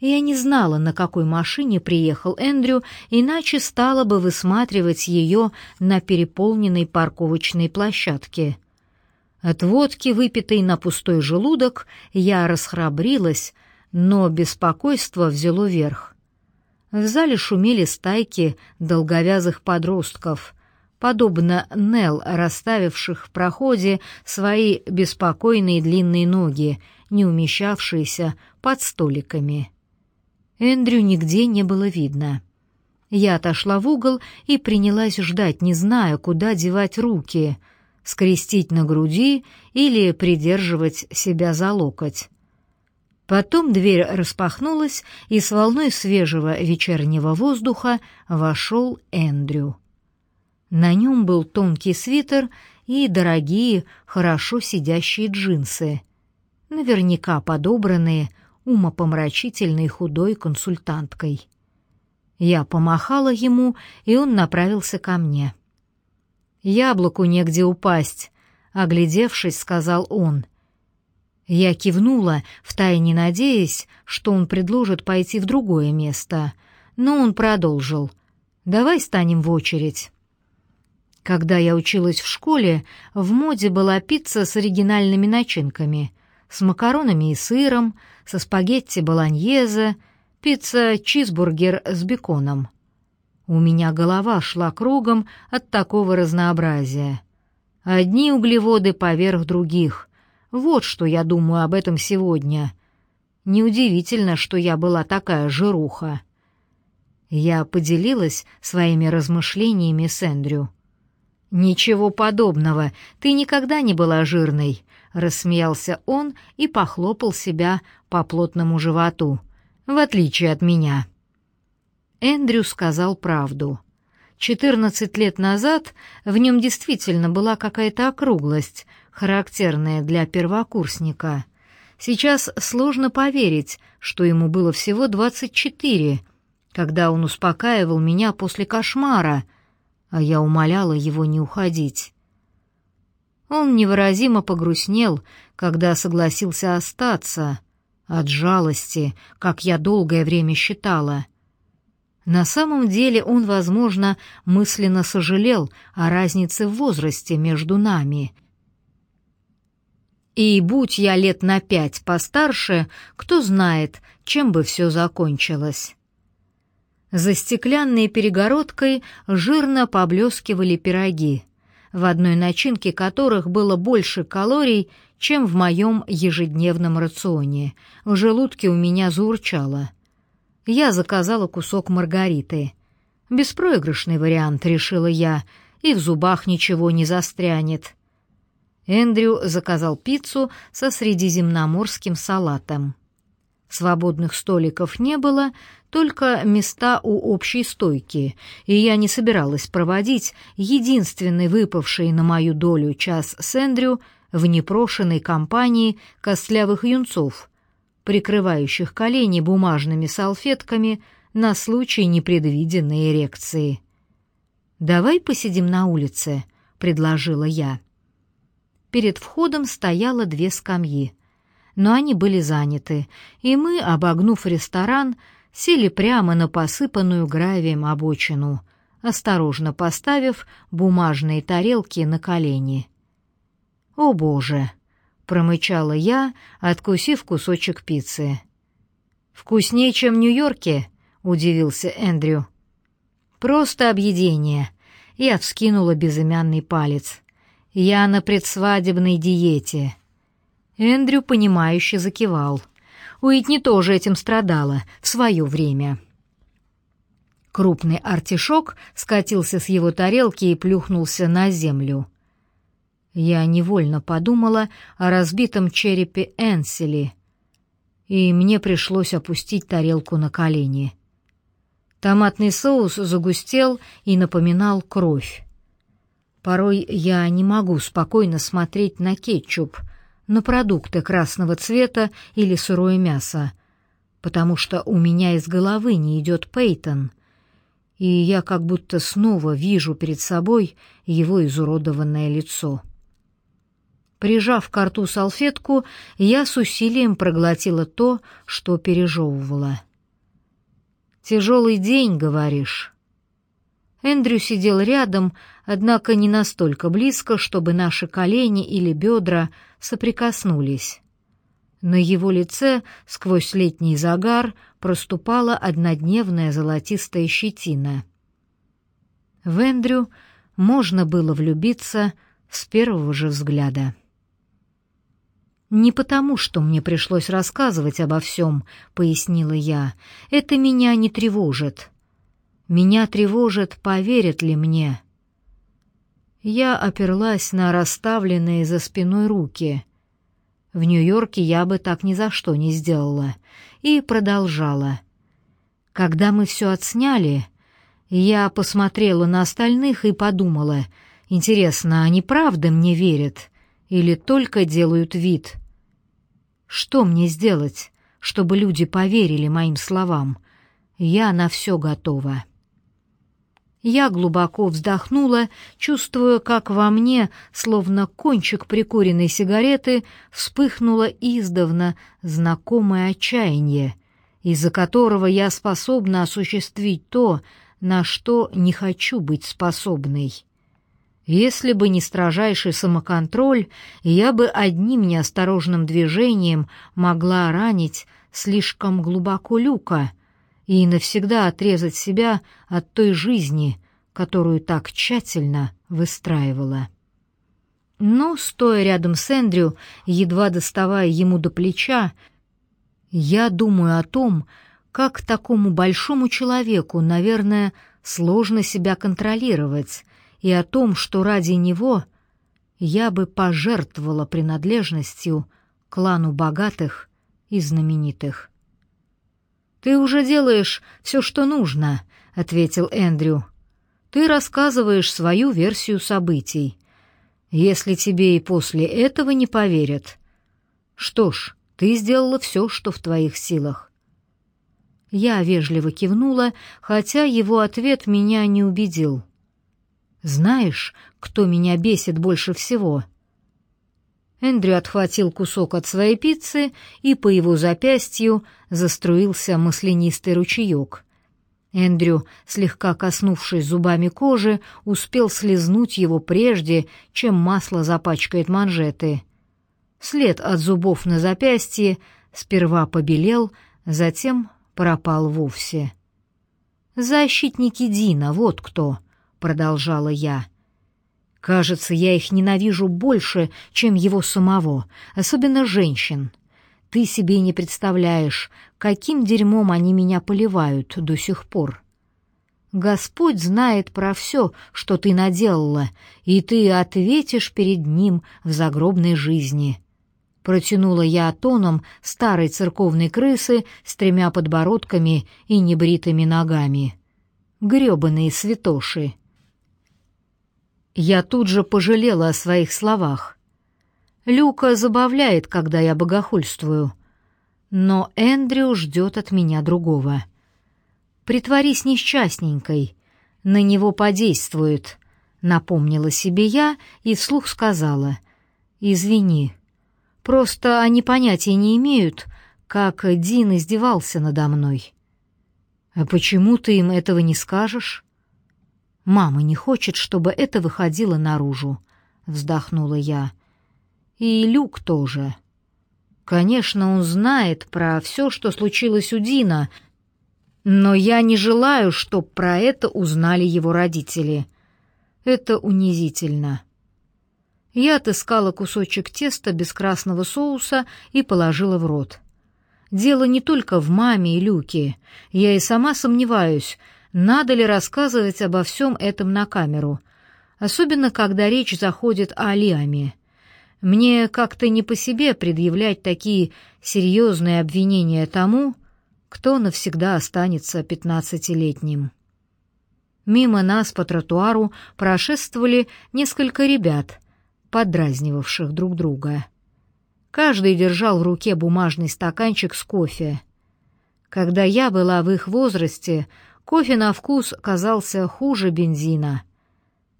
Я не знала, на какой машине приехал Эндрю, иначе стала бы высматривать ее на переполненной парковочной площадке. От водки, выпитой на пустой желудок, я расхрабрилась, но беспокойство взяло верх. В зале шумели стайки долговязых подростков, подобно Нел, расставивших в проходе свои беспокойные длинные ноги, не умещавшиеся под столиками. Эндрю нигде не было видно. Я отошла в угол и принялась ждать, не зная, куда девать руки, скрестить на груди или придерживать себя за локоть. Потом дверь распахнулась, и с волной свежего вечернего воздуха вошел Эндрю. На нем был тонкий свитер и дорогие, хорошо сидящие джинсы, наверняка подобранные умопомрачительной худой консультанткой. Я помахала ему, и он направился ко мне. «Яблоку негде упасть», — оглядевшись, сказал он. Я кивнула, втайне надеясь, что он предложит пойти в другое место, но он продолжил. «Давай станем в очередь». Когда я училась в школе, в моде была пицца с оригинальными начинками — с макаронами и сыром, со спагетти болоньезе, пицца-чизбургер с беконом. У меня голова шла кругом от такого разнообразия. Одни углеводы поверх других. Вот что я думаю об этом сегодня. Неудивительно, что я была такая жируха. Я поделилась своими размышлениями с Эндрю. «Ничего подобного, ты никогда не была жирной. — рассмеялся он и похлопал себя по плотному животу, в отличие от меня. Эндрю сказал правду. Четырнадцать лет назад в нем действительно была какая-то округлость, характерная для первокурсника. Сейчас сложно поверить, что ему было всего двадцать четыре, когда он успокаивал меня после кошмара, а я умоляла его не уходить. Он невыразимо погрустнел, когда согласился остаться, от жалости, как я долгое время считала. На самом деле он, возможно, мысленно сожалел о разнице в возрасте между нами. И будь я лет на пять постарше, кто знает, чем бы все закончилось. За стеклянной перегородкой жирно поблескивали пироги в одной начинке которых было больше калорий, чем в моем ежедневном рационе. В желудке у меня заурчало. Я заказала кусок маргариты. Беспроигрышный вариант, решила я, и в зубах ничего не застрянет. Эндрю заказал пиццу со средиземноморским салатом. Свободных столиков не было, только места у общей стойки, и я не собиралась проводить единственный выпавший на мою долю час с Эндрю в непрошенной компании костлявых юнцов, прикрывающих колени бумажными салфетками на случай непредвиденной эрекции. «Давай посидим на улице», — предложила я. Перед входом стояло две скамьи но они были заняты, и мы, обогнув ресторан, сели прямо на посыпанную гравием обочину, осторожно поставив бумажные тарелки на колени. «О, Боже!» — промычала я, откусив кусочек пиццы. «Вкуснее, чем в Нью-Йорке?» — удивился Эндрю. «Просто объедение». Я вскинула безымянный палец. «Я на предсвадебной диете». Эндрю, понимающе закивал. Уитни тоже этим страдала в свое время. Крупный артишок скатился с его тарелки и плюхнулся на землю. Я невольно подумала о разбитом черепе Энсели, и мне пришлось опустить тарелку на колени. Томатный соус загустел и напоминал кровь. Порой я не могу спокойно смотреть на кетчуп, на продукты красного цвета или сырое мясо, потому что у меня из головы не идет Пейтон, и я как будто снова вижу перед собой его изуродованное лицо. Прижав к рту салфетку, я с усилием проглотила то, что пережевывала — «Тяжелый день, говоришь?» Эндрю сидел рядом, однако не настолько близко, чтобы наши колени или бедра соприкоснулись. На его лице сквозь летний загар проступала однодневная золотистая щетина. В Эндрю можно было влюбиться с первого же взгляда. «Не потому, что мне пришлось рассказывать обо всем», — пояснила я. «Это меня не тревожит. Меня тревожит, поверят ли мне». Я оперлась на расставленные за спиной руки. В Нью-Йорке я бы так ни за что не сделала. И продолжала. Когда мы все отсняли, я посмотрела на остальных и подумала, интересно, они правда мне верят или только делают вид? Что мне сделать, чтобы люди поверили моим словам? Я на все готова. Я глубоко вздохнула, чувствуя, как во мне, словно кончик прикуренной сигареты, вспыхнуло издавна знакомое отчаяние, из-за которого я способна осуществить то, на что не хочу быть способной. Если бы не строжайший самоконтроль, я бы одним неосторожным движением могла ранить слишком глубоко люка и навсегда отрезать себя от той жизни, которую так тщательно выстраивала. Но, стоя рядом с Эндрю, едва доставая ему до плеча, я думаю о том, как такому большому человеку, наверное, сложно себя контролировать, и о том, что ради него я бы пожертвовала принадлежностью клану богатых и знаменитых. «Ты уже делаешь все, что нужно», — ответил Эндрю. «Ты рассказываешь свою версию событий. Если тебе и после этого не поверят, что ж, ты сделала все, что в твоих силах. Я вежливо кивнула, хотя его ответ меня не убедил. «Знаешь, кто меня бесит больше всего?» Эндрю отхватил кусок от своей пиццы, и по его запястью заструился маслянистый ручеек. Эндрю, слегка коснувшись зубами кожи, успел слезнуть его прежде, чем масло запачкает манжеты. След от зубов на запястье сперва побелел, затем пропал вовсе. «Защитники Дина, вот кто», — продолжала я. «Кажется, я их ненавижу больше, чем его самого, особенно женщин. Ты себе не представляешь, каким дерьмом они меня поливают до сих пор. Господь знает про все, что ты наделала, и ты ответишь перед Ним в загробной жизни. Протянула я тоном старой церковной крысы с тремя подбородками и небритыми ногами. Грёбаные святоши. Я тут же пожалела о своих словах. Люка забавляет, когда я богохульствую. Но Эндрю ждет от меня другого. Притворись несчастненькой, на него подействует, напомнила себе я и вслух сказала: "Извини, Просто они понятия не имеют, как Дин издевался надо мной. А почему ты им этого не скажешь? Мама не хочет, чтобы это выходило наружу, вздохнула я. И Люк тоже. Конечно, он знает про все, что случилось у Дина, но я не желаю, чтобы про это узнали его родители. Это унизительно. Я отыскала кусочек теста без красного соуса и положила в рот. Дело не только в маме и Люке. Я и сама сомневаюсь, надо ли рассказывать обо всем этом на камеру, особенно когда речь заходит о Лиаме. Мне как-то не по себе предъявлять такие серьезные обвинения тому, кто навсегда останется пятнадцатилетним. Мимо нас по тротуару прошествовали несколько ребят — подразнивавших друг друга. Каждый держал в руке бумажный стаканчик с кофе. Когда я была в их возрасте, кофе на вкус казался хуже бензина.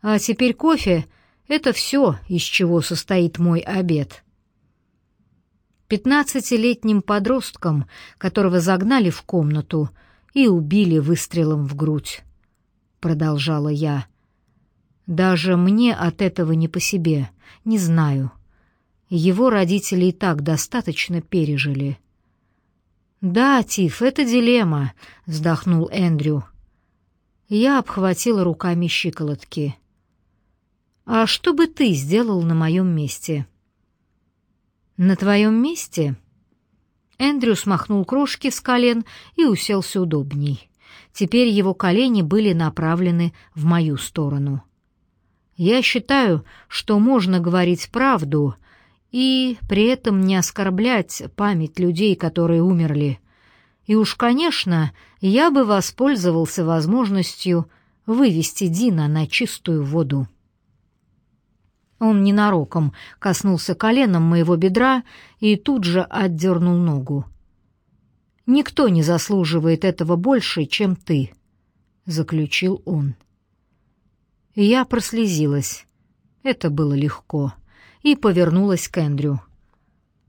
А теперь кофе — это все, из чего состоит мой обед. Пятнадцатилетним подростком, которого загнали в комнату, и убили выстрелом в грудь. Продолжала я. Даже мне от этого не по себе, не знаю. Его родители и так достаточно пережили. «Да, Тиф, это дилемма», — вздохнул Эндрю. Я обхватила руками щиколотки. «А что бы ты сделал на моем месте?» «На твоем месте?» Эндрю смахнул крошки с колен и уселся удобней. Теперь его колени были направлены в мою сторону. «Я считаю, что можно говорить правду и при этом не оскорблять память людей, которые умерли. И уж, конечно, я бы воспользовался возможностью вывести Дина на чистую воду. Он ненароком коснулся коленом моего бедра и тут же отдернул ногу. «Никто не заслуживает этого больше, чем ты», — заключил он. Я прослезилась. Это было легко. И повернулась к Эндрю.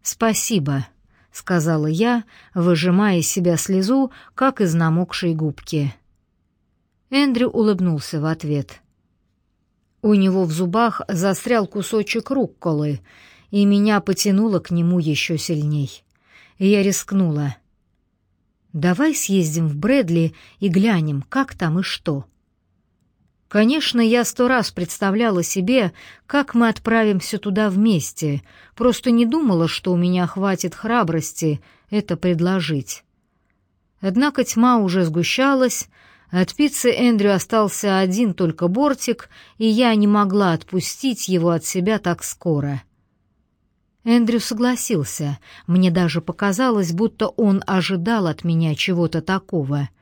«Спасибо», — сказала я, выжимая из себя слезу, как из намокшей губки. Эндрю улыбнулся в ответ. У него в зубах застрял кусочек рукколы, и меня потянуло к нему еще сильней. Я рискнула. «Давай съездим в Брэдли и глянем, как там и что». Конечно, я сто раз представляла себе, как мы отправимся туда вместе, просто не думала, что у меня хватит храбрости это предложить. Однако тьма уже сгущалась, от пиццы Эндрю остался один только бортик, и я не могла отпустить его от себя так скоро. Эндрю согласился, мне даже показалось, будто он ожидал от меня чего-то такого —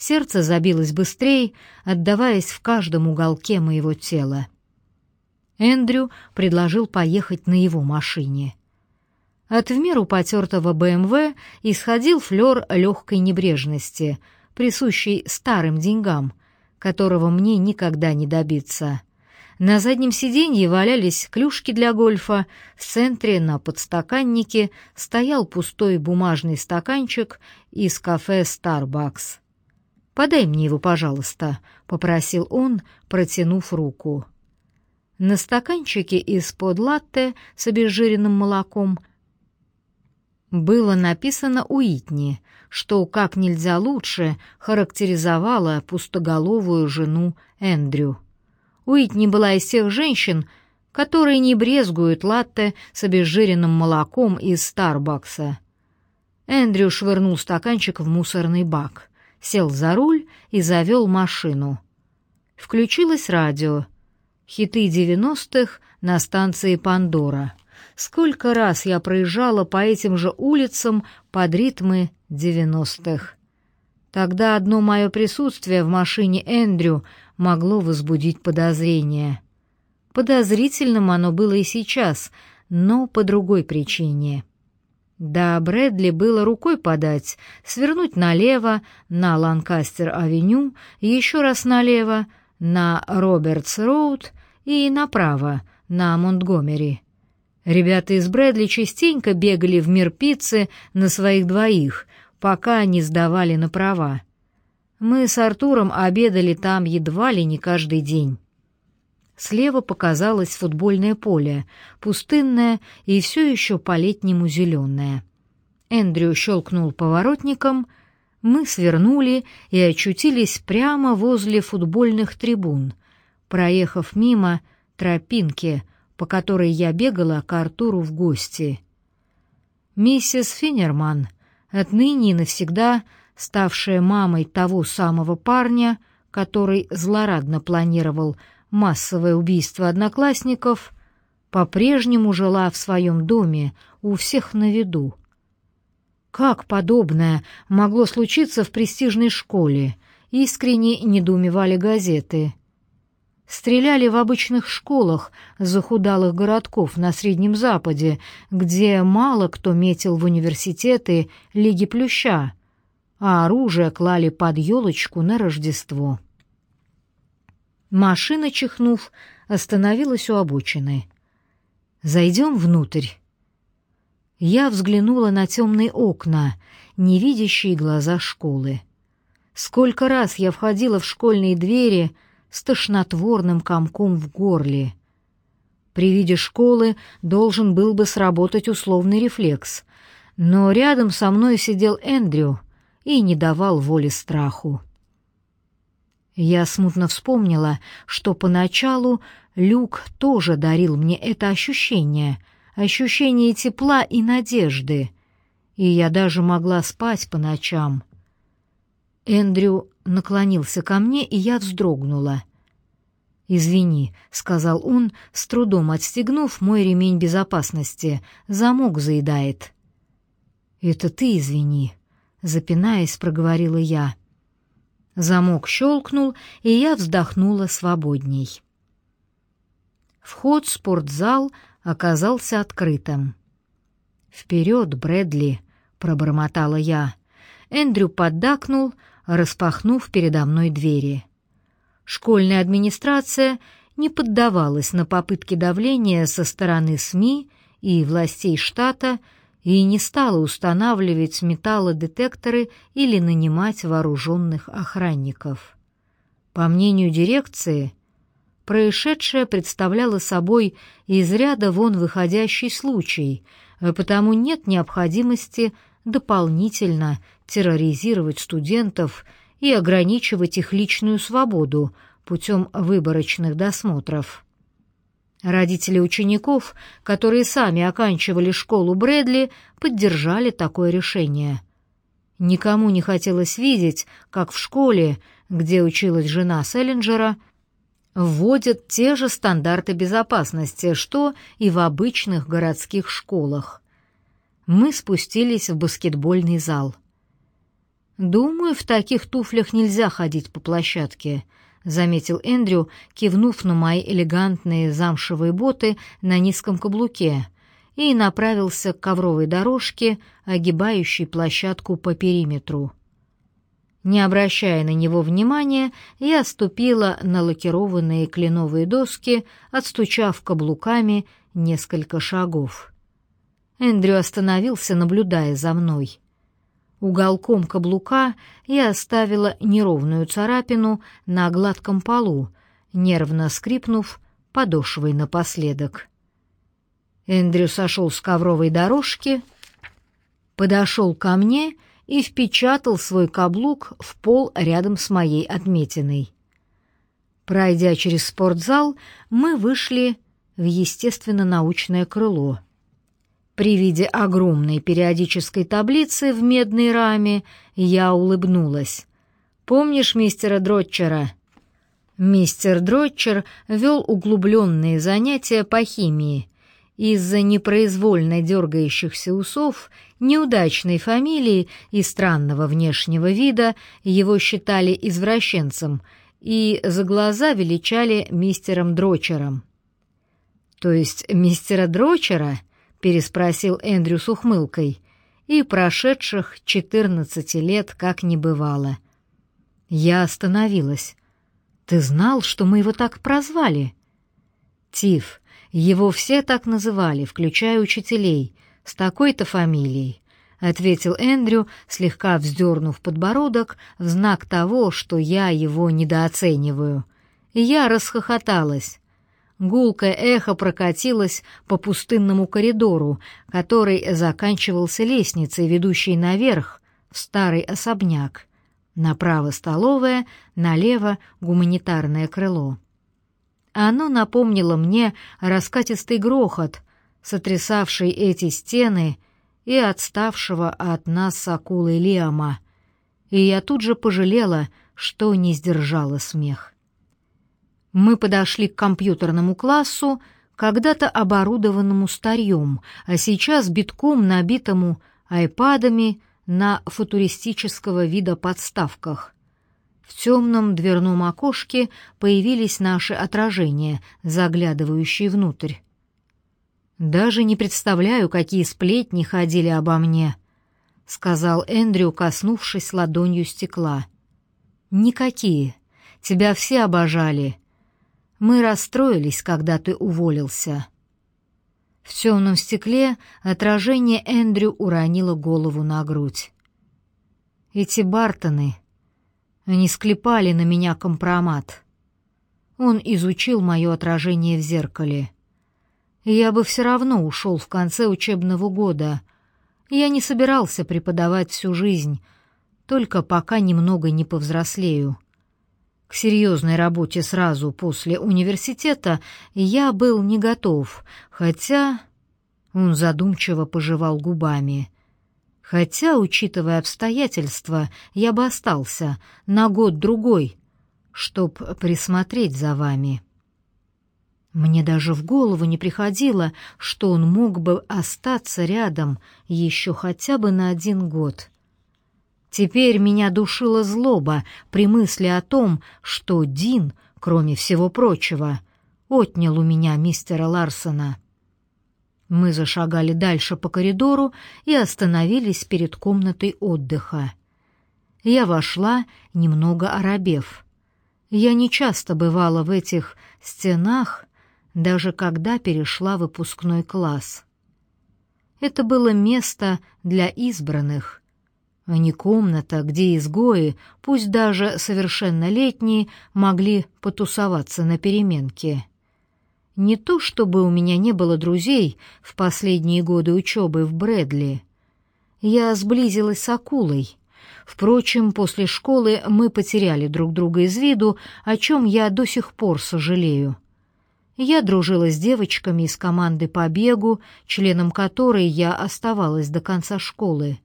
Сердце забилось быстрее, отдаваясь в каждом уголке моего тела. Эндрю предложил поехать на его машине. От в меру потертого БМВ исходил флер легкой небрежности, присущий старым деньгам, которого мне никогда не добиться. На заднем сиденье валялись клюшки для гольфа, в центре на подстаканнике стоял пустой бумажный стаканчик из кафе «Старбакс». «Подай мне его, пожалуйста», — попросил он, протянув руку. На стаканчике из-под латте с обезжиренным молоком было написано «Уитни», что как нельзя лучше характеризовало пустоголовую жену Эндрю. Уитни была из тех женщин, которые не брезгуют латте с обезжиренным молоком из Старбакса. Эндрю швырнул стаканчик в мусорный бак сел за руль и завел машину. Включилось радио. Хиты девяностых на станции «Пандора». Сколько раз я проезжала по этим же улицам под ритмы девяностых. Тогда одно мое присутствие в машине Эндрю могло возбудить подозрение. Подозрительным оно было и сейчас, но по другой причине — да, Брэдли было рукой подать, свернуть налево на Ланкастер-авеню, еще раз налево на Робертс-роуд и направо на Монтгомери. Ребята из Брэдли частенько бегали в мир пиццы на своих двоих, пока не сдавали на права. Мы с Артуром обедали там едва ли не каждый день. Слева показалось футбольное поле, пустынное и все еще по-летнему зеленое. Эндрю щелкнул поворотником, мы свернули и очутились прямо возле футбольных трибун, проехав мимо тропинки, по которой я бегала к Артуру в гости. Миссис Финнерман, отныне и навсегда ставшая мамой того самого парня, который злорадно планировал массовое убийство одноклассников, по-прежнему жила в своем доме у всех на виду. Как подобное могло случиться в престижной школе, искренне недоумевали газеты. Стреляли в обычных школах захудалых городков на Среднем Западе, где мало кто метил в университеты Лиги Плюща, а оружие клали под елочку на Рождество. Машина, чихнув, остановилась у обочины. «Зайдем внутрь». Я взглянула на темные окна, невидящие глаза школы. Сколько раз я входила в школьные двери с тошнотворным комком в горле. При виде школы должен был бы сработать условный рефлекс, но рядом со мной сидел Эндрю и не давал воли страху. Я смутно вспомнила, что поначалу Люк тоже дарил мне это ощущение, ощущение тепла и надежды, и я даже могла спать по ночам. Эндрю наклонился ко мне, и я вздрогнула. «Извини», — сказал он, с трудом отстегнув мой ремень безопасности. «Замок заедает». «Это ты извини», — запинаясь, проговорила я. Замок щелкнул, и я вздохнула свободней. Вход в спортзал оказался открытым. «Вперед, Брэдли!» — пробормотала я. Эндрю поддакнул, распахнув передо мной двери. Школьная администрация не поддавалась на попытки давления со стороны СМИ и властей штата и не стала устанавливать металлодетекторы или нанимать вооруженных охранников. По мнению дирекции, происшедшее представляло собой из ряда вон выходящий случай, потому нет необходимости дополнительно терроризировать студентов и ограничивать их личную свободу путем выборочных досмотров. Родители учеников, которые сами оканчивали школу Брэдли, поддержали такое решение. Никому не хотелось видеть, как в школе, где училась жена Селлинджера, вводят те же стандарты безопасности, что и в обычных городских школах. Мы спустились в баскетбольный зал. «Думаю, в таких туфлях нельзя ходить по площадке», — заметил Эндрю, кивнув на мои элегантные замшевые боты на низком каблуке, и направился к ковровой дорожке, огибающей площадку по периметру. Не обращая на него внимания, я ступила на лакированные кленовые доски, отстучав каблуками несколько шагов. Эндрю остановился, наблюдая за мной. Уголком каблука я оставила неровную царапину на гладком полу, нервно скрипнув подошвой напоследок. Эндрю сошел с ковровой дорожки, подошел ко мне и впечатал свой каблук в пол рядом с моей отметиной. Пройдя через спортзал, мы вышли в естественно-научное крыло — при виде огромной периодической таблицы в медной раме я улыбнулась. «Помнишь мистера Дротчера?» Мистер Дротчер вел углубленные занятия по химии. Из-за непроизвольно дергающихся усов, неудачной фамилии и странного внешнего вида его считали извращенцем и за глаза величали мистером Дрочером. То есть мистера Дрочера переспросил Эндрю с ухмылкой, и прошедших четырнадцати лет как не бывало. Я остановилась. Ты знал, что мы его так прозвали? Тиф. Его все так называли, включая учителей, с такой-то фамилией, ответил Эндрю, слегка вздернув подбородок в знак того, что я его недооцениваю. Я расхохоталась. Гулкое эхо прокатилось по пустынному коридору, который заканчивался лестницей, ведущей наверх, в старый особняк. Направо столовая, налево гуманитарное крыло. Оно напомнило мне раскатистый грохот, сотрясавший эти стены и отставшего от нас с акулой Лиама, и я тут же пожалела, что не сдержала смех. Мы подошли к компьютерному классу, когда-то оборудованному старьем, а сейчас битком набитому айпадами на футуристического вида подставках. В темном дверном окошке появились наши отражения, заглядывающие внутрь. «Даже не представляю, какие сплетни ходили обо мне», — сказал Эндрю, коснувшись ладонью стекла. «Никакие. Тебя все обожали. Мы расстроились, когда ты уволился». В темном стекле отражение Эндрю уронило голову на грудь. «Эти Бартоны, Они склепали на меня компромат. Он изучил мое отражение в зеркале. Я бы все равно ушел в конце учебного года. Я не собирался преподавать всю жизнь, только пока немного не повзрослею. К серьезной работе сразу после университета я был не готов, хотя... Он задумчиво пожевал губами. Хотя, учитывая обстоятельства, я бы остался на год-другой, чтоб присмотреть за вами. Мне даже в голову не приходило, что он мог бы остаться рядом еще хотя бы на один год. Теперь меня душила злоба при мысли о том, что Дин, кроме всего прочего, отнял у меня мистера Ларсона. Мы зашагали дальше по коридору и остановились перед комнатой отдыха. Я вошла, немного оробев. Я не часто бывала в этих стенах, даже когда перешла выпускной класс. Это было место для избранных, а не комната, где изгои, пусть даже совершеннолетние, могли потусоваться на переменке. Не то чтобы у меня не было друзей в последние годы учебы в Брэдли. Я сблизилась с акулой. Впрочем, после школы мы потеряли друг друга из виду, о чем я до сих пор сожалею. Я дружила с девочками из команды по бегу, членом которой я оставалась до конца школы.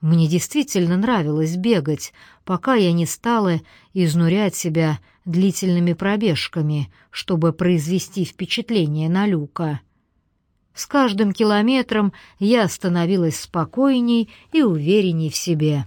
Мне действительно нравилось бегать, пока я не стала изнурять себя длительными пробежками, чтобы произвести впечатление на Люка. С каждым километром я становилась спокойней и уверенней в себе.